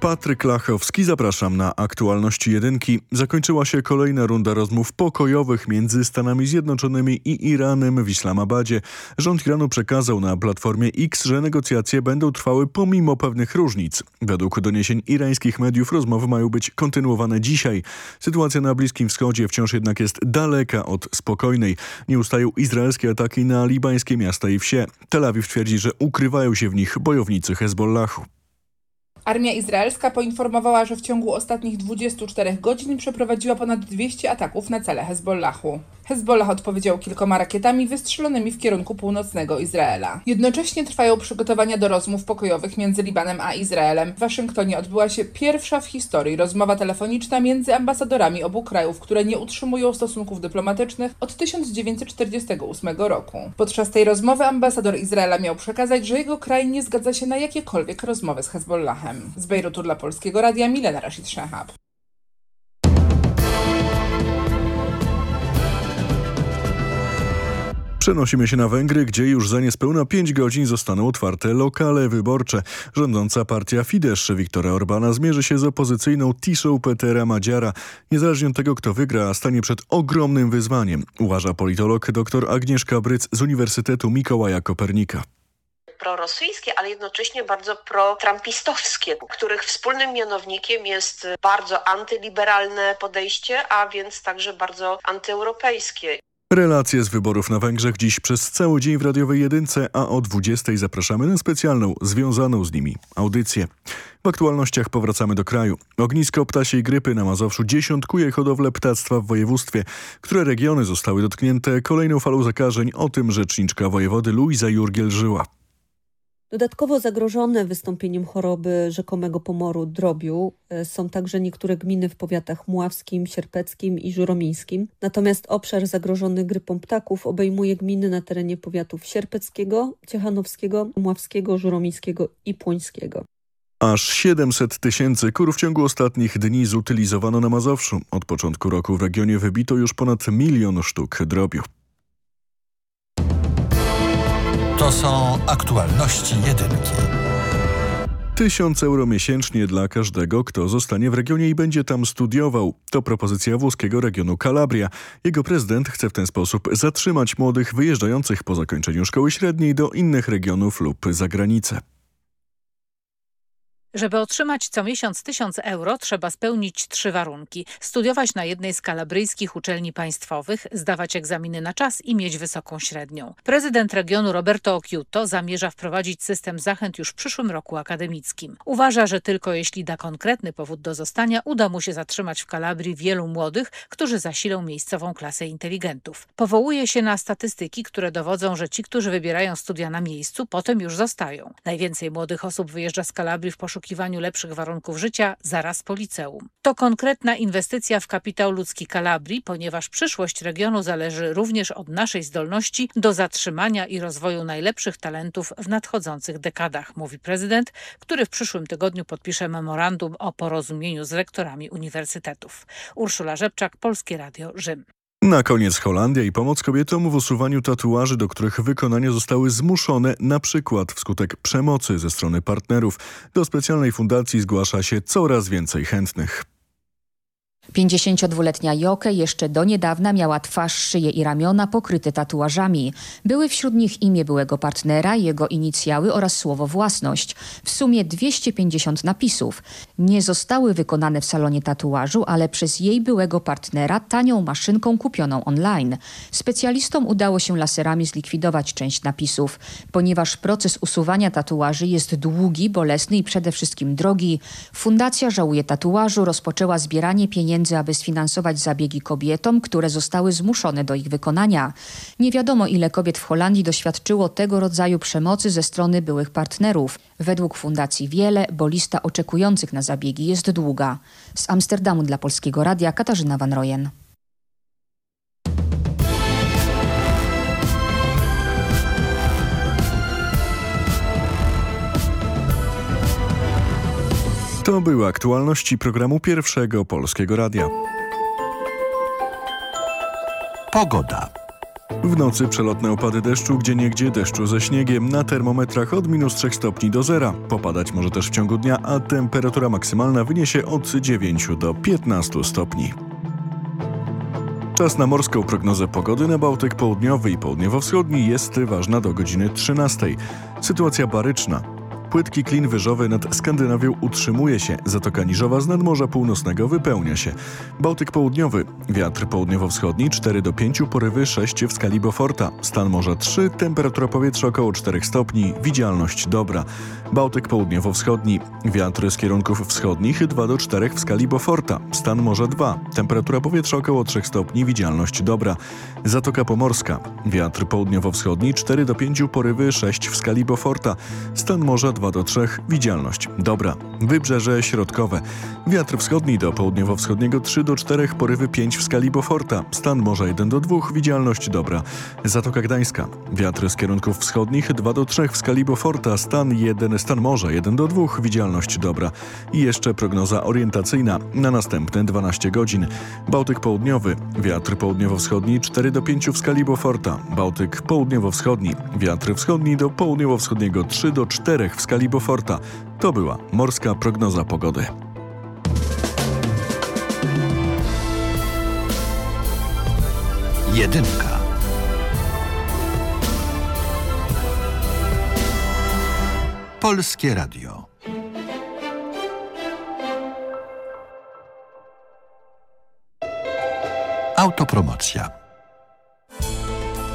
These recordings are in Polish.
Patryk Lachowski, zapraszam na aktualności jedynki. Zakończyła się kolejna runda rozmów pokojowych między Stanami Zjednoczonymi i Iranem w Islamabadzie. Rząd Iranu przekazał na platformie X, że negocjacje będą trwały pomimo pewnych różnic. Według doniesień irańskich mediów rozmowy mają być kontynuowane dzisiaj. Sytuacja na Bliskim Wschodzie wciąż jednak jest daleka od spokojnej. Nie ustają izraelskie ataki na libańskie miasta i wsie. Tel Awiw twierdzi, że ukrywają się w nich bojownicy Hezbollahu. Armia izraelska poinformowała, że w ciągu ostatnich 24 godzin przeprowadziła ponad 200 ataków na cele Hezbollahu. Hezbollah odpowiedział kilkoma rakietami wystrzelonymi w kierunku północnego Izraela. Jednocześnie trwają przygotowania do rozmów pokojowych między Libanem a Izraelem. W Waszyngtonie odbyła się pierwsza w historii rozmowa telefoniczna między ambasadorami obu krajów, które nie utrzymują stosunków dyplomatycznych od 1948 roku. Podczas tej rozmowy ambasador Izraela miał przekazać, że jego kraj nie zgadza się na jakiekolwiek rozmowy z Hezbollahem. Z Bejrutu dla Polskiego Radia Milena Rashid Shahab. Przenosimy się na Węgry, gdzie już za niespełna 5 godzin zostaną otwarte lokale wyborcze. Rządząca partia Fidesz Viktora Orbana zmierzy się z opozycyjną Tiszą Petera Madziara. Niezależnie od tego, kto wygra, stanie przed ogromnym wyzwaniem, uważa politolog dr Agnieszka Bryc z Uniwersytetu Mikołaja Kopernika prorosyjskie, ale jednocześnie bardzo pro-trumpistowskie, których wspólnym mianownikiem jest bardzo antyliberalne podejście, a więc także bardzo antyeuropejskie. Relacje z wyborów na Węgrzech dziś przez cały dzień w radiowej jedynce, a o 20 zapraszamy na specjalną, związaną z nimi audycję. W aktualnościach powracamy do kraju. Ognisko ptasiej grypy na Mazowszu dziesiątkuje hodowlę ptactwa w województwie. Które regiony zostały dotknięte kolejną falą zakażeń? O tym rzeczniczka wojewody Luiza Jurgiel żyła. Dodatkowo zagrożone wystąpieniem choroby rzekomego pomoru drobiu e, są także niektóre gminy w powiatach mławskim, sierpeckim i żuromińskim. Natomiast obszar zagrożony grypą ptaków obejmuje gminy na terenie powiatów sierpeckiego, ciechanowskiego, mławskiego, żuromińskiego i płońskiego. Aż 700 tysięcy kur w ciągu ostatnich dni zutylizowano na Mazowszu. Od początku roku w regionie wybito już ponad milion sztuk drobiu. Są aktualności jedynki. Tysiąc euro miesięcznie dla każdego, kto zostanie w regionie i będzie tam studiował. To propozycja włoskiego regionu Calabria. Jego prezydent chce w ten sposób zatrzymać młodych wyjeżdżających po zakończeniu szkoły średniej do innych regionów lub za granicę. Żeby otrzymać co miesiąc 1000 euro, trzeba spełnić trzy warunki. Studiować na jednej z kalabryjskich uczelni państwowych, zdawać egzaminy na czas i mieć wysoką średnią. Prezydent regionu Roberto Occhiuto zamierza wprowadzić system zachęt już w przyszłym roku akademickim. Uważa, że tylko jeśli da konkretny powód do zostania, uda mu się zatrzymać w Kalabrii wielu młodych, którzy zasilą miejscową klasę inteligentów. Powołuje się na statystyki, które dowodzą, że ci, którzy wybierają studia na miejscu, potem już zostają. Najwięcej młodych osób wyjeżdża z Kalabrii w poszukiwaniu poszukiwaniu lepszych warunków życia zaraz po liceum. To konkretna inwestycja w kapitał ludzki Kalabrii, ponieważ przyszłość regionu zależy również od naszej zdolności do zatrzymania i rozwoju najlepszych talentów w nadchodzących dekadach, mówi prezydent, który w przyszłym tygodniu podpisze memorandum o porozumieniu z rektorami uniwersytetów. Urszula Rzepczak, Polskie Radio, Rzym. Na koniec Holandia i pomoc kobietom w usuwaniu tatuaży, do których wykonania zostały zmuszone na przykład wskutek przemocy ze strony partnerów. Do specjalnej fundacji zgłasza się coraz więcej chętnych. 52-letnia Joke jeszcze do niedawna miała twarz, szyję i ramiona pokryte tatuażami. Były wśród nich imię byłego partnera, jego inicjały oraz słowo własność. W sumie 250 napisów. Nie zostały wykonane w salonie tatuażu, ale przez jej byłego partnera tanią maszynką kupioną online. Specjalistom udało się laserami zlikwidować część napisów. Ponieważ proces usuwania tatuaży jest długi, bolesny i przede wszystkim drogi, Fundacja Żałuje Tatuażu rozpoczęła zbieranie pieniędzy pieniędzy, aby sfinansować zabiegi kobietom, które zostały zmuszone do ich wykonania. Nie wiadomo, ile kobiet w Holandii doświadczyło tego rodzaju przemocy ze strony byłych partnerów. Według fundacji wiele, bo lista oczekujących na zabiegi jest długa. Z Amsterdamu dla Polskiego Radia Katarzyna Van Royen. To były aktualności programu Pierwszego Polskiego Radia. Pogoda. W nocy przelotne opady deszczu, gdzie niegdzie deszczu ze śniegiem, na termometrach od minus 3 stopni do zera. Popadać może też w ciągu dnia, a temperatura maksymalna wyniesie od 9 do 15 stopni. Czas na morską prognozę pogody na Bałtyk Południowy i Południowo-Wschodni jest ważna do godziny 13. Sytuacja baryczna. Płytki klin wyżowy nad Skandynawią utrzymuje się, Zatoka Niżowa z nadmorza północnego wypełnia się. Bałtyk Południowy, wiatr południowo-wschodni 4 do 5, porywy 6 w skali Beauforta, stan morza 3, temperatura powietrza około 4 stopni, widzialność dobra. Bałtyk Południowo-wschodni, wiatr z kierunków wschodnich 2 do 4 w skali Beauforta, stan morza 2, temperatura powietrza około 3 stopni, widzialność dobra. Zatoka Pomorska, wiatr południowo-wschodni 4 do 5, porywy 6 w skali Beauforta, stan morza 2 do 3, widzialność dobra. Wybrzeże środkowe. Wiatr wschodni do południowo-wschodniego 3 do 4, porywy 5 w skali Beauforta. Stan morza 1 do 2, widzialność dobra. Zatoka Gdańska. Wiatr z kierunków wschodnich 2 do 3 w skali Beauforta. Stan 1, stan morza 1 do 2, widzialność dobra. I jeszcze prognoza orientacyjna na następne 12 godzin. Bałtyk południowy. Wiatr południowo-wschodni 4 do 5 w skali Beauforta. Bałtyk południowo-wschodni. Wiatr wschodni do południowo-wschodniego 3 do 4 w skali Beauforta. To była morska prognoza pogody. Jedynka. Polskie Radio. Autopromocja.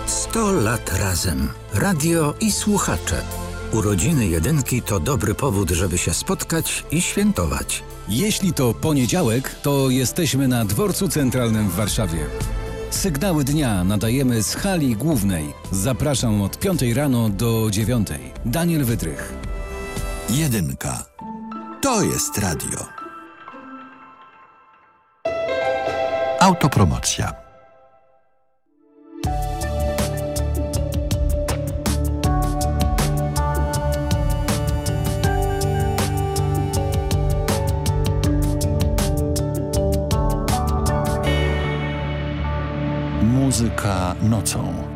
100 lat razem. Radio i słuchacze. Urodziny jedynki to dobry powód, żeby się spotkać i świętować. Jeśli to poniedziałek, to jesteśmy na Dworcu Centralnym w Warszawie. Sygnały dnia nadajemy z hali głównej. Zapraszam od 5 rano do 9. Daniel Wydrych. Jedynka. To jest radio. Autopromocja. Muzyka nocą.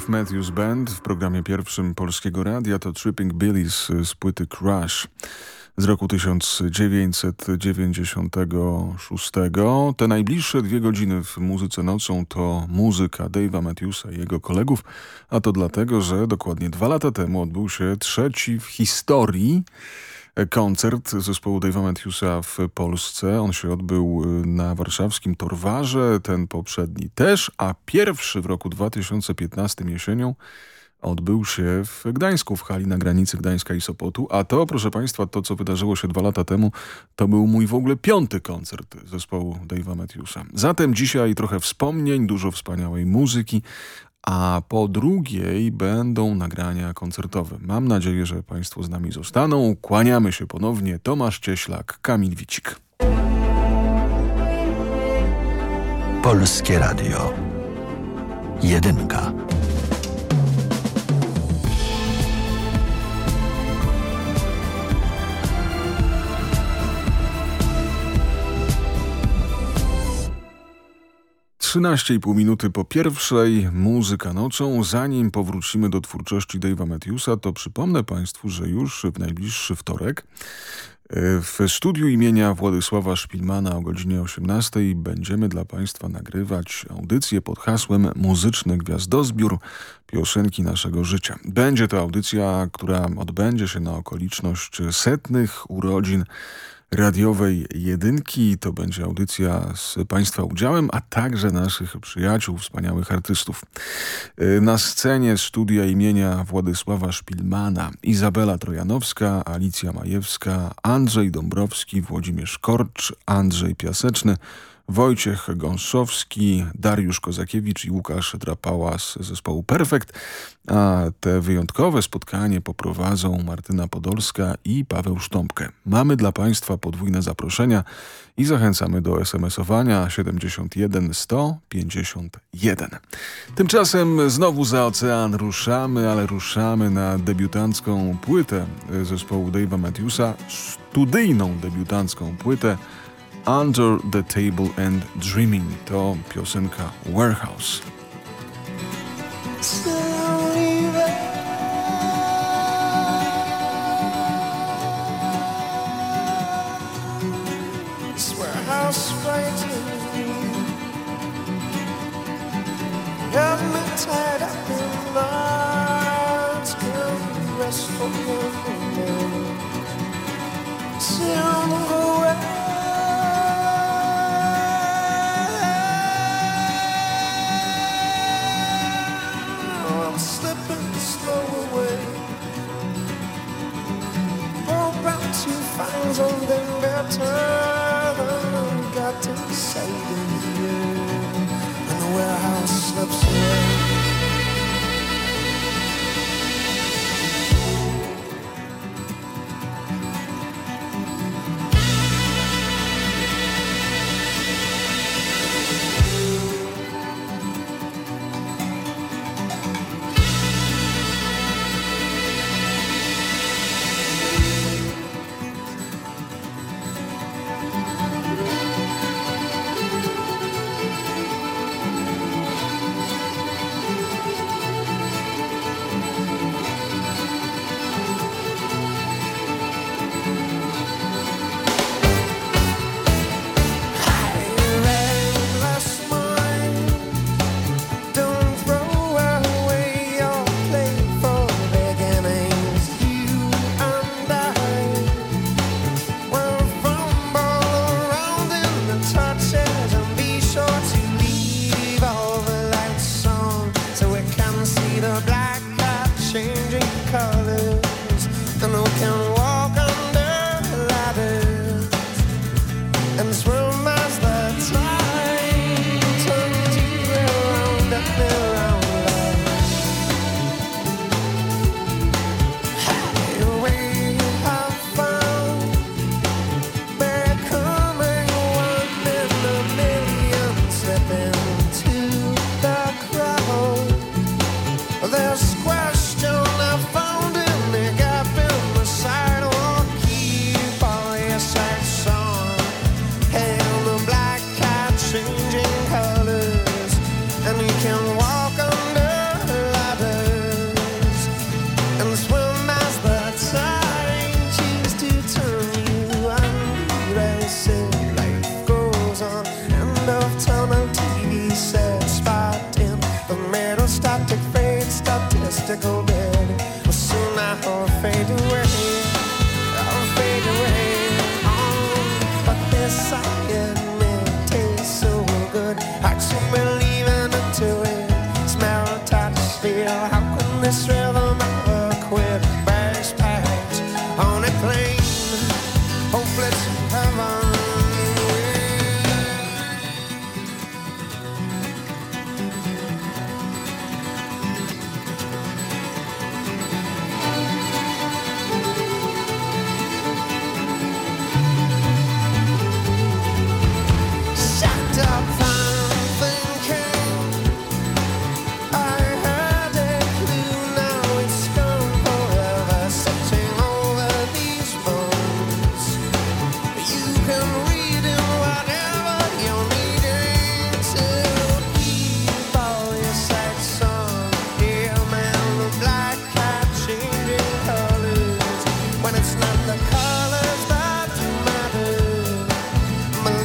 Dave Matthews Band w programie pierwszym Polskiego Radia to Tripping Billies z płyty Crash z roku 1996. Te najbliższe dwie godziny w Muzyce Nocą to muzyka Dave'a Matthewsa i jego kolegów, a to dlatego, że dokładnie dwa lata temu odbył się trzeci w historii koncert zespołu Dave'a Matthewsa w Polsce. On się odbył na warszawskim Torwarze, ten poprzedni też, a pierwszy w roku 2015 jesienią odbył się w Gdańsku, w hali na granicy Gdańska i Sopotu. A to, proszę Państwa, to co wydarzyło się dwa lata temu, to był mój w ogóle piąty koncert zespołu Dave'a Matthewsa. Zatem dzisiaj trochę wspomnień, dużo wspaniałej muzyki, a po drugiej będą nagrania koncertowe. Mam nadzieję, że Państwo z nami zostaną. Kłaniamy się ponownie. Tomasz Cieślak, Kamil Wicik. Polskie Radio. Jedynka. Trzynaście i pół minuty po pierwszej, muzyka nocą. Zanim powrócimy do twórczości Dave'a Matthewsa, to przypomnę Państwu, że już w najbliższy wtorek w studiu imienia Władysława Szpilmana o godzinie 18 będziemy dla Państwa nagrywać audycję pod hasłem Muzyczny Gwiazdozbiór piosenki naszego życia. Będzie to audycja, która odbędzie się na okoliczność setnych urodzin radiowej jedynki. To będzie audycja z Państwa udziałem, a także naszych przyjaciół, wspaniałych artystów. Na scenie studia imienia Władysława Szpilmana Izabela Trojanowska, Alicja Majewska, Andrzej Dąbrowski, Włodzimierz Korcz, Andrzej Piaseczny, Wojciech Gąszowski, Dariusz Kozakiewicz i Łukasz Drapała z zespołu Perfekt, a te wyjątkowe spotkanie poprowadzą Martyna Podolska i Paweł Sztąpkę. Mamy dla Państwa podwójne zaproszenia i zachęcamy do SMS-owania 71 151. Tymczasem znowu za ocean ruszamy, ale ruszamy na debiutancką płytę zespołu Dave'a Matthewsa, studyjną debiutancką płytę Under the Table and Dreaming to piosenka Warehouse. warehouse waiting Got me. Tied find something better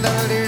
chandelier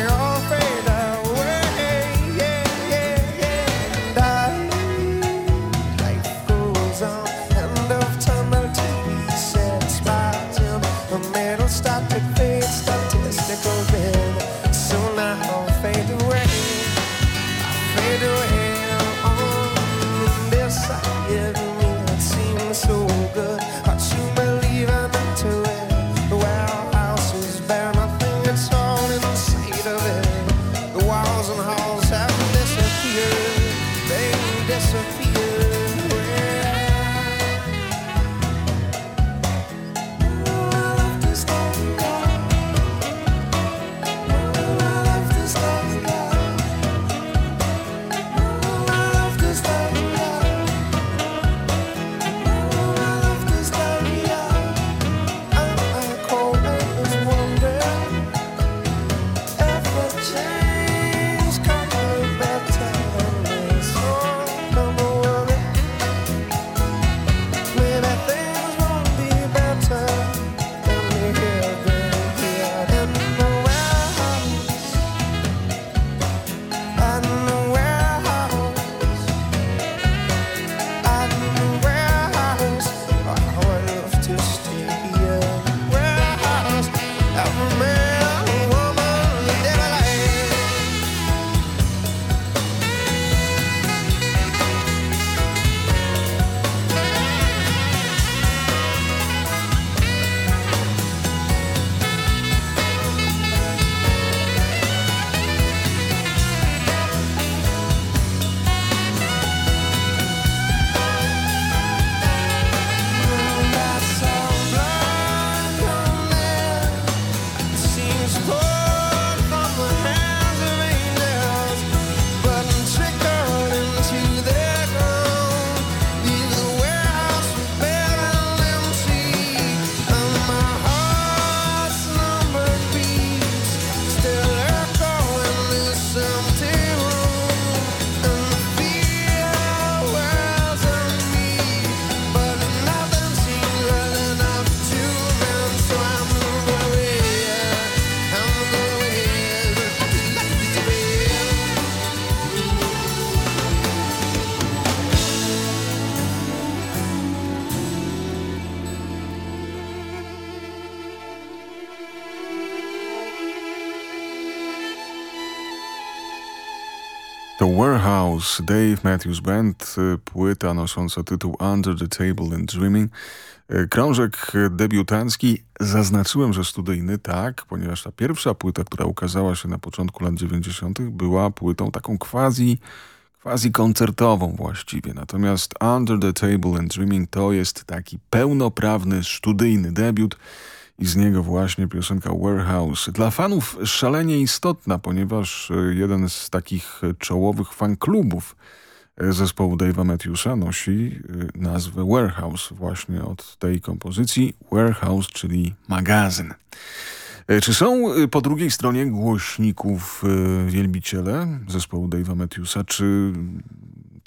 Dave Matthews Band, y, płyta nosząca tytuł Under the Table and Dreaming. Y, krążek debiutancki, zaznaczyłem, że studyjny, tak, ponieważ ta pierwsza płyta, która ukazała się na początku lat 90. była płytą taką quasi, quasi koncertową właściwie. Natomiast Under the Table and Dreaming to jest taki pełnoprawny, studyjny debiut, i z niego właśnie piosenka Warehouse. Dla fanów szalenie istotna, ponieważ e, jeden z takich czołowych fanklubów e, zespołu Dave'a Matthewsa nosi e, nazwę Warehouse właśnie od tej kompozycji. Warehouse, czyli magazyn. Czy są po drugiej stronie głośników wielbiciele zespołu Dave'a Matthewsa? Czy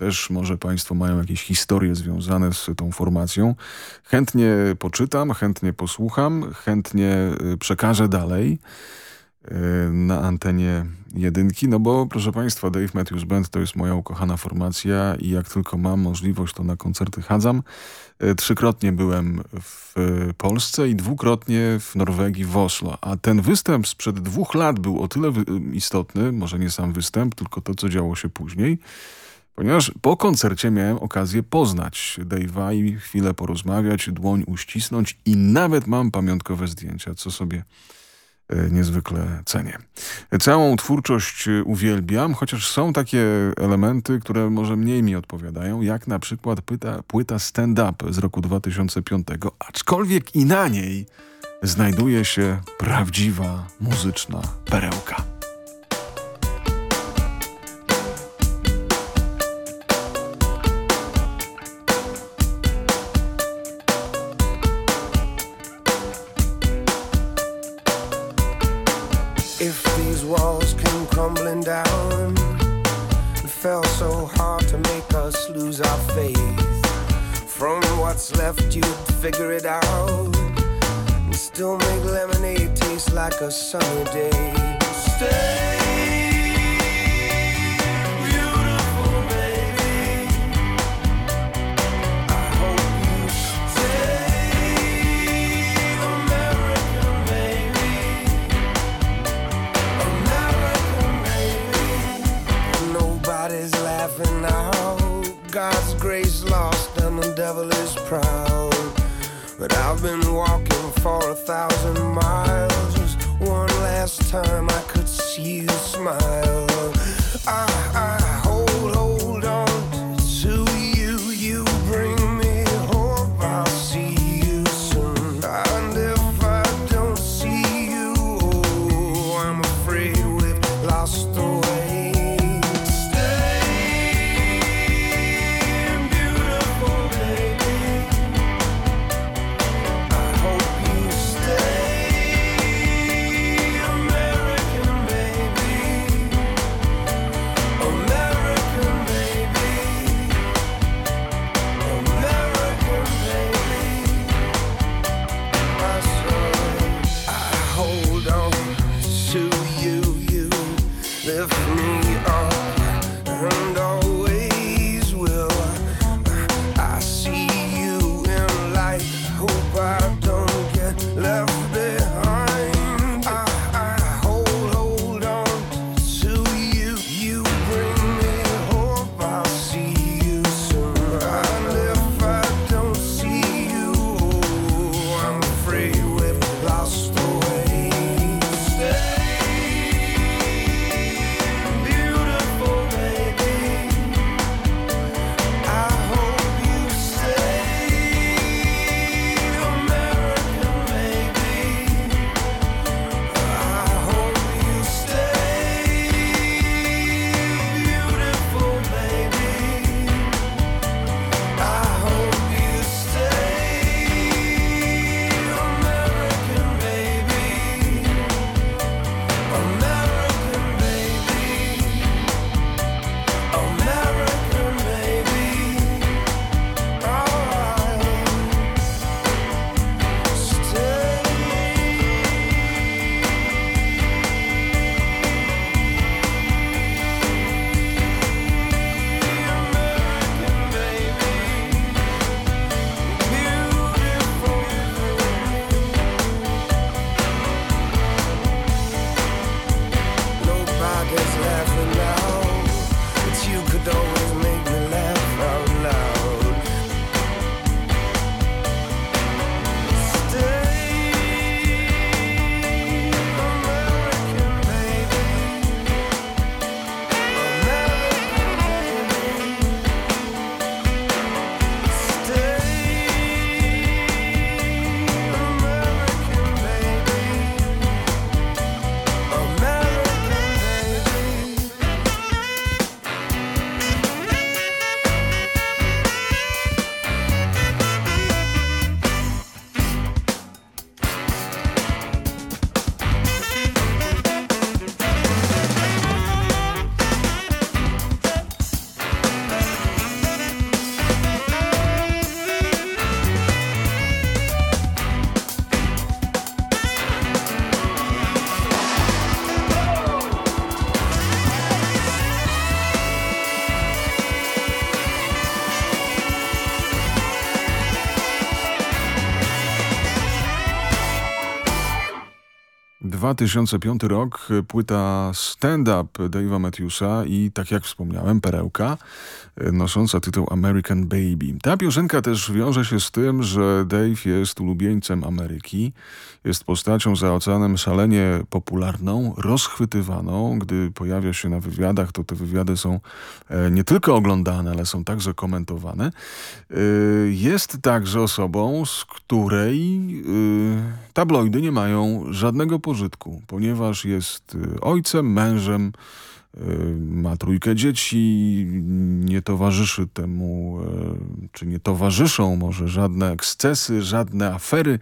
też może Państwo mają jakieś historie związane z tą formacją. Chętnie poczytam, chętnie posłucham, chętnie y, przekażę dalej y, na antenie jedynki, no bo proszę Państwa Dave Matthews Band to jest moja ukochana formacja i jak tylko mam możliwość to na koncerty chadzam. Y, trzykrotnie byłem w Polsce i dwukrotnie w Norwegii w Oslo, a ten występ sprzed dwóch lat był o tyle istotny, może nie sam występ, tylko to co działo się później, ponieważ po koncercie miałem okazję poznać Dave'a i chwilę porozmawiać, dłoń uścisnąć i nawet mam pamiątkowe zdjęcia, co sobie e, niezwykle cenię. Całą twórczość e, uwielbiam, chociaż są takie elementy, które może mniej mi odpowiadają, jak na przykład płyta, płyta Stand Up z roku 2005, aczkolwiek i na niej znajduje się prawdziwa muzyczna perełka. Lose our faith, from what's left you'd figure it out and still make lemonade taste like a sunny day. Stay. beautiful baby. Devil is proud. But I've been walking for a thousand miles. Just one last time I could see you smile. I, 2005 rok, płyta Stand Up Dave'a Matthewsa i tak jak wspomniałem, perełka nosząca tytuł American Baby. Ta piosenka też wiąże się z tym, że Dave jest ulubieńcem Ameryki, jest postacią za oceanem szalenie popularną, rozchwytywaną. Gdy pojawia się na wywiadach, to te wywiady są e, nie tylko oglądane, ale są także komentowane. E, jest także osobą, z której e, tabloidy nie mają żadnego pożytku, ponieważ jest ojcem, mężem, ma trójkę dzieci, nie towarzyszy temu, czy nie towarzyszą może żadne ekscesy, żadne afery,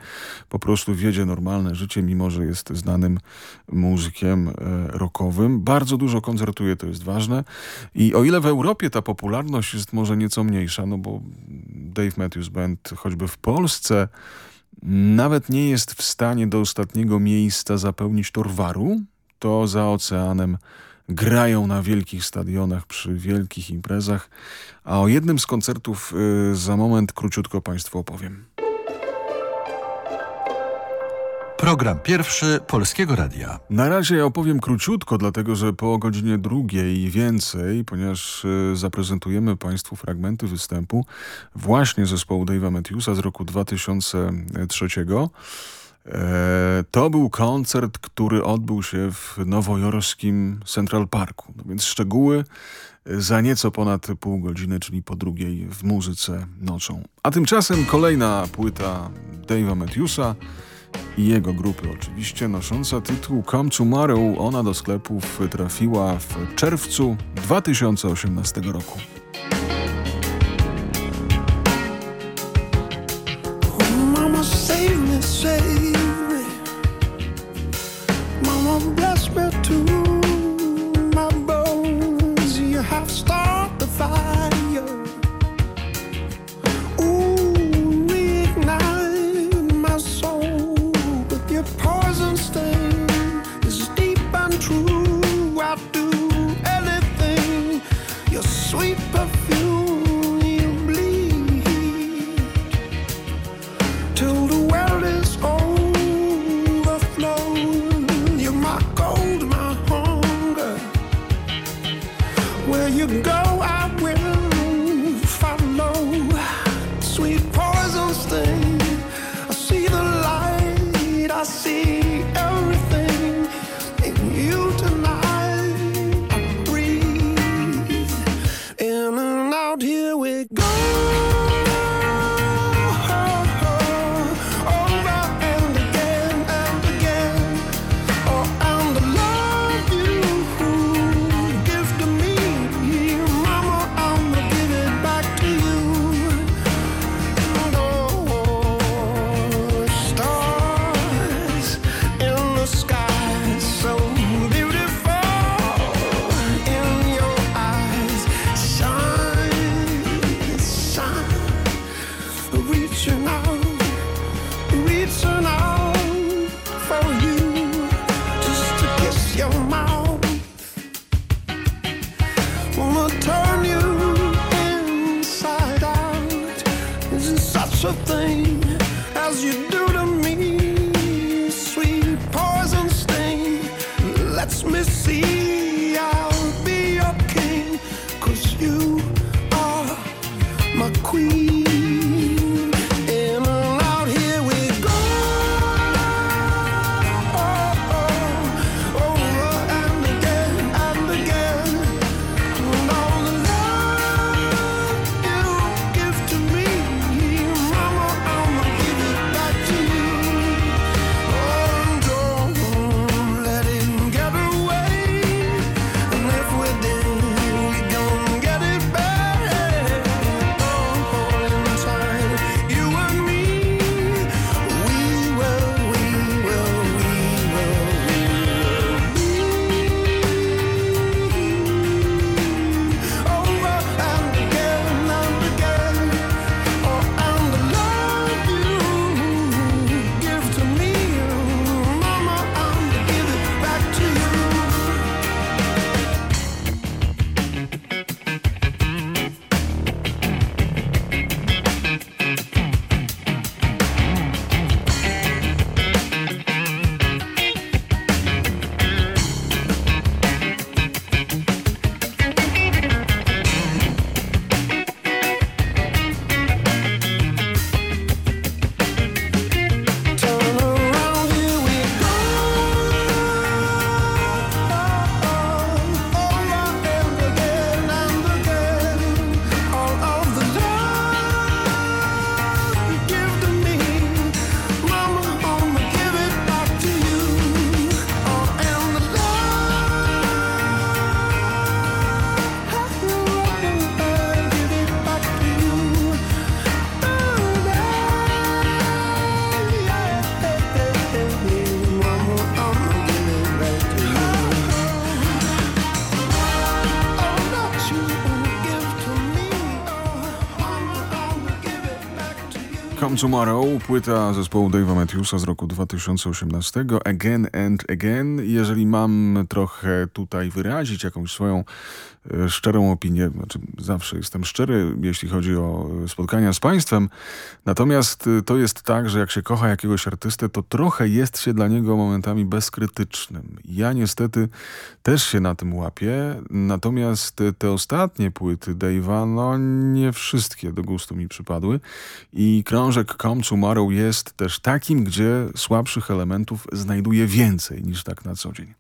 po prostu wiedzie normalne życie, mimo że jest znanym muzykiem rockowym. Bardzo dużo koncertuje, to jest ważne i o ile w Europie ta popularność jest może nieco mniejsza, no bo Dave Matthews Band choćby w Polsce nawet nie jest w stanie do ostatniego miejsca zapełnić Torwaru, to za oceanem grają na wielkich stadionach przy wielkich imprezach, a o jednym z koncertów y, za moment króciutko Państwu opowiem. Program pierwszy Polskiego Radia. Na razie ja opowiem króciutko, dlatego że po godzinie drugiej i więcej, ponieważ y, zaprezentujemy Państwu fragmenty występu właśnie zespołu Dave'a Matthewsa z roku 2003. E, to był koncert, który odbył się w nowojorskim Central Parku. No więc szczegóły za nieco ponad pół godziny, czyli po drugiej w muzyce nocą. A tymczasem kolejna płyta Dave'a Matthewsa i jego grupy oczywiście, nosząca tytuł Come Tomorrow. Ona do sklepów trafiła w czerwcu 2018 roku. Tomorrow, płyta zespołu Dave'a Matthewsa z roku 2018, Again and Again. Jeżeli mam trochę tutaj wyrazić jakąś swoją e, szczerą opinię, znaczy zawsze jestem szczery, jeśli chodzi o spotkania z państwem, natomiast e, to jest tak, że jak się kocha jakiegoś artystę, to trochę jest się dla niego momentami bezkrytycznym. Ja niestety też się na tym łapię, natomiast te ostatnie płyty Dave'a, no nie wszystkie do gustu mi przypadły i krążek Come Tomorrow jest też takim, gdzie słabszych elementów znajduje więcej niż tak na co dzień.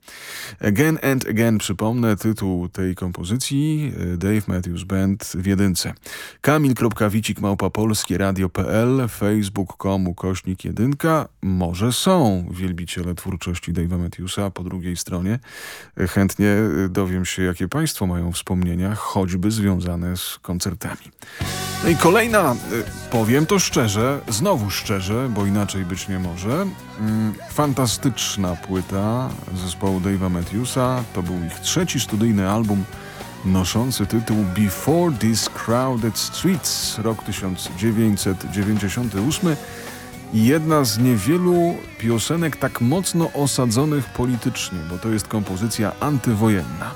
Again and Again, przypomnę tytuł tej kompozycji, Dave Matthews Band w jedynce. Kamil.wicik małpa polskie radio.pl, facebook.com kośnik jedynka. Może są wielbiciele twórczości Dave'a Matthewsa po drugiej stronie. Chętnie dowiem się, jakie państwo mają wspomnienia, choćby związane z koncertami. No i kolejna, powiem to szczerze, znowu szczerze, bo inaczej być nie może, mm, fantastyczna płyta zespołu Dave'a Matthewsa. To był ich trzeci studyjny album noszący tytuł Before These Crowded Streets, rok 1998 i jedna z niewielu piosenek tak mocno osadzonych politycznie, bo to jest kompozycja antywojenna.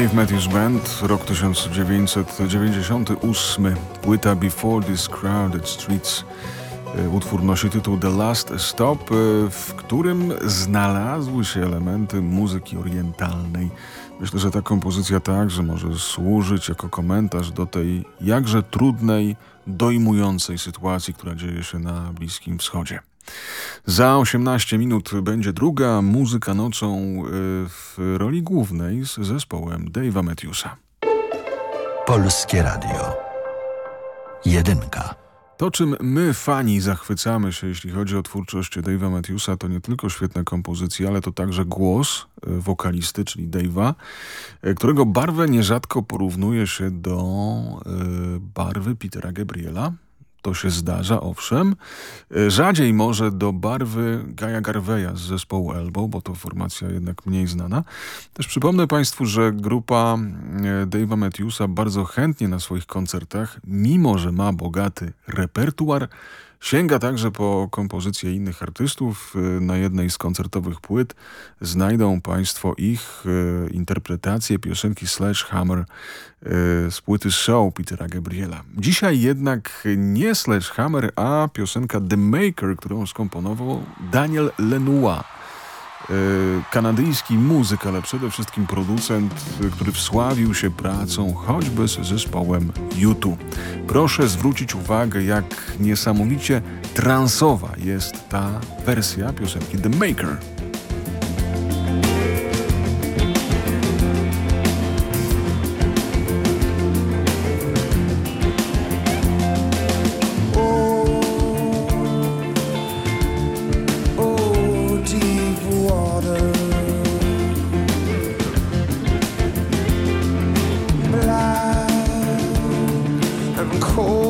Dave Matthews Band, rok 1998, płyta Before These Crowded Streets. E, Utwór nosi tytuł The Last Stop, e, w którym znalazły się elementy muzyki orientalnej. Myślę, że ta kompozycja także może służyć jako komentarz do tej jakże trudnej, dojmującej sytuacji, która dzieje się na Bliskim Wschodzie. Za 18 minut będzie druga muzyka nocą e, w roli głównej z zespołem Dave'a Matthewsa. Polskie Radio. Jedynka. To, czym my, fani, zachwycamy się, jeśli chodzi o twórczość Dave'a Matthewsa, to nie tylko świetne kompozycje, ale to także głos e, wokalisty, czyli Dave'a, e, którego barwę nierzadko porównuje się do e, barwy Petera Gabriela. To się zdarza, owszem. E, Rzadziej może do barwy Gaja Garveya z zespołu Elbow, bo to formacja jednak mniej znana. Też przypomnę Państwu, że grupa e, Dave'a Matthewsa bardzo chętnie na swoich koncertach, mimo że ma bogaty repertuar, Sięga także po kompozycje innych artystów. E, Na jednej z koncertowych płyt znajdą Państwo ich e, interpretację piosenki Sledgehammer e, z płyty Show Petera Gabriela. Dzisiaj jednak nie Sledgehammer, a piosenka The Maker, którą skomponował Daniel Lenoir. E, kanadyjski muzyk, ale przede wszystkim producent, który wsławił się pracą choćby z zespołem U2. Proszę zwrócić uwagę, jak niesamowicie transowa jest ta wersja piosenki The Maker. And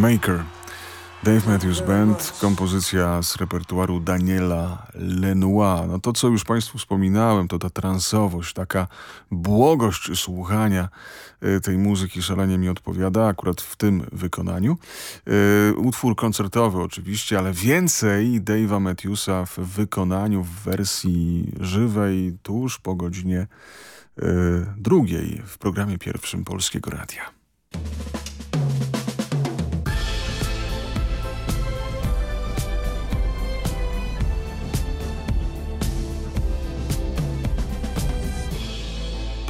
Maker. Dave Matthews Band, kompozycja z repertuaru Daniela Lenoir. No to, co już Państwu wspominałem, to ta transowość, taka błogość słuchania y, tej muzyki szalenie mi odpowiada, akurat w tym wykonaniu. Y, utwór koncertowy oczywiście, ale więcej Dave'a Matthewsa w wykonaniu w wersji żywej tuż po godzinie y, drugiej w programie pierwszym Polskiego Radia.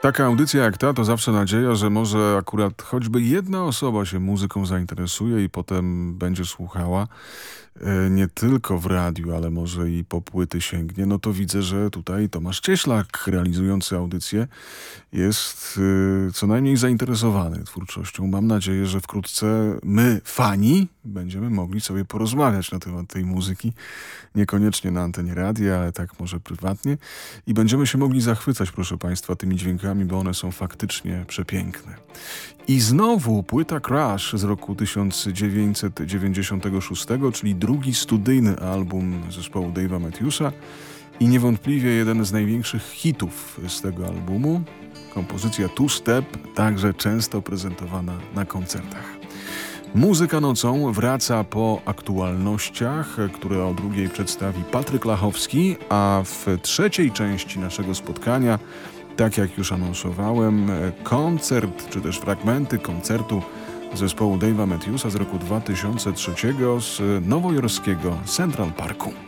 Taka audycja jak ta to zawsze nadzieja, że może akurat choćby jedna osoba się muzyką zainteresuje i potem będzie słuchała e, nie tylko w radiu, ale może i po płyty sięgnie, no to widzę, że tutaj Tomasz Cieślak realizujący audycję jest e, co najmniej zainteresowany twórczością. Mam nadzieję, że wkrótce my, fani, będziemy mogli sobie porozmawiać na temat tej muzyki. Niekoniecznie na antenie radia, ale tak może prywatnie. I będziemy się mogli zachwycać, proszę Państwa, tymi dźwiękami, bo one są faktycznie przepiękne. I znowu płyta Crash z roku 1996, czyli drugi studyjny album zespołu Dave'a Matthewsa i niewątpliwie jeden z największych hitów z tego albumu. Kompozycja Two Step, także często prezentowana na koncertach. Muzyka nocą wraca po aktualnościach, które o drugiej przedstawi Patryk Lachowski, a w trzeciej części naszego spotkania, tak jak już anonsowałem, koncert czy też fragmenty koncertu zespołu Dave'a Matthewsa z roku 2003 z nowojorskiego Central Parku.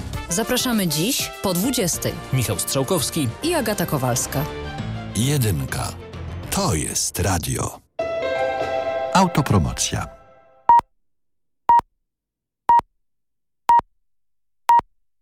Zapraszamy dziś po 20 Michał Strzałkowski. i Agata Kowalska. Jedynka. To jest radio. Autopromocja.